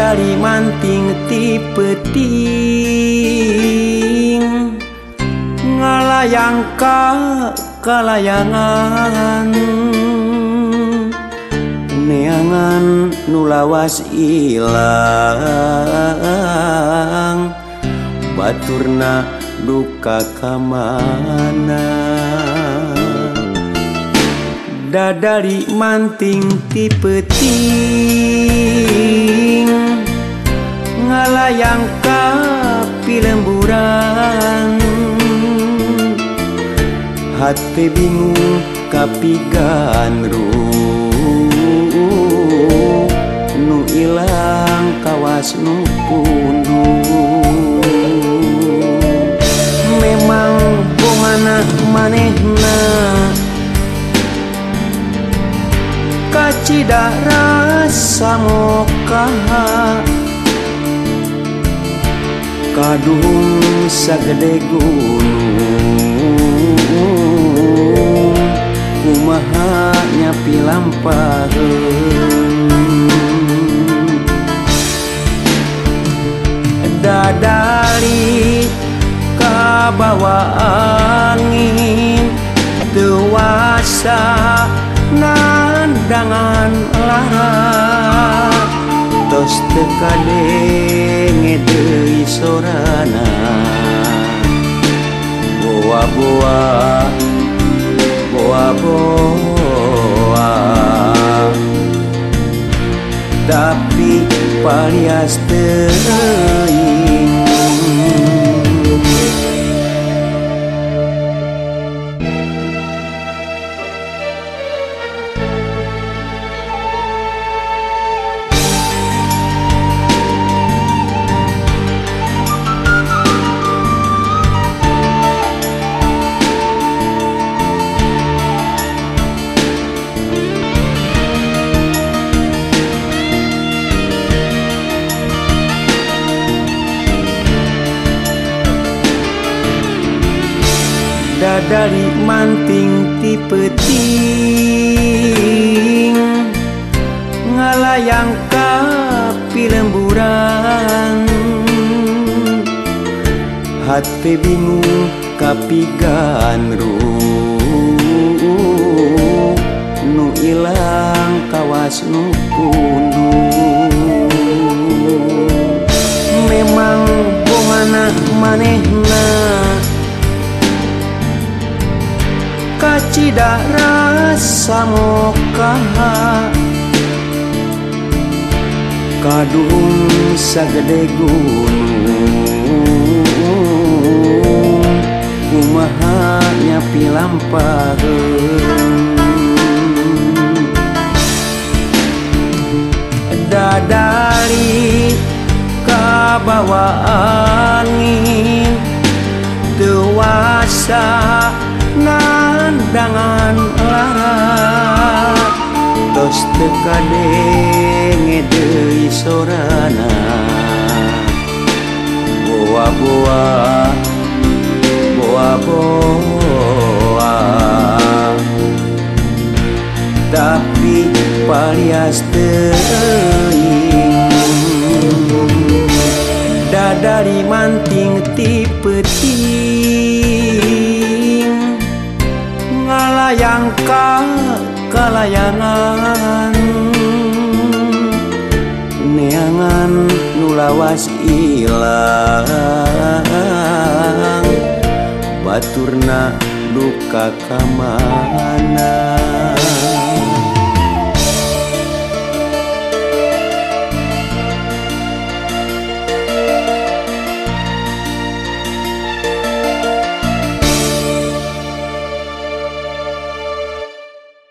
dari manting tipeting ngalayangka kalayangan neangan nulawas ilang. Baturna duka kamana. Dadari manting tipeting ngalayangka teh bingung kapigan nu ilang kawas nu pundu memang bohana manehna. Kacida rasa mokaha. Kadung sagede gunung. Nyapi lampaheun dadari kabawa angin dewasa nandangan lara tos tekadenge deui sorana. Boa boa boa boa tapi palias bidadari manting tipeting ngalayang ka pilemburan hati bingung kapigan nu ilang kawas nu pundu. Memang bohana manehna. Kacida rasa mokaha kadung sagede gunung kumaha nyapi lampaheun dadari kabawa angin dewasa nandangan lara tos tekadenge deui sorana. Boa boa boa boa. Tapi palias teuing dadari manting tipeting layangan. Neangan nulawas ilang. Baturna duka kamana.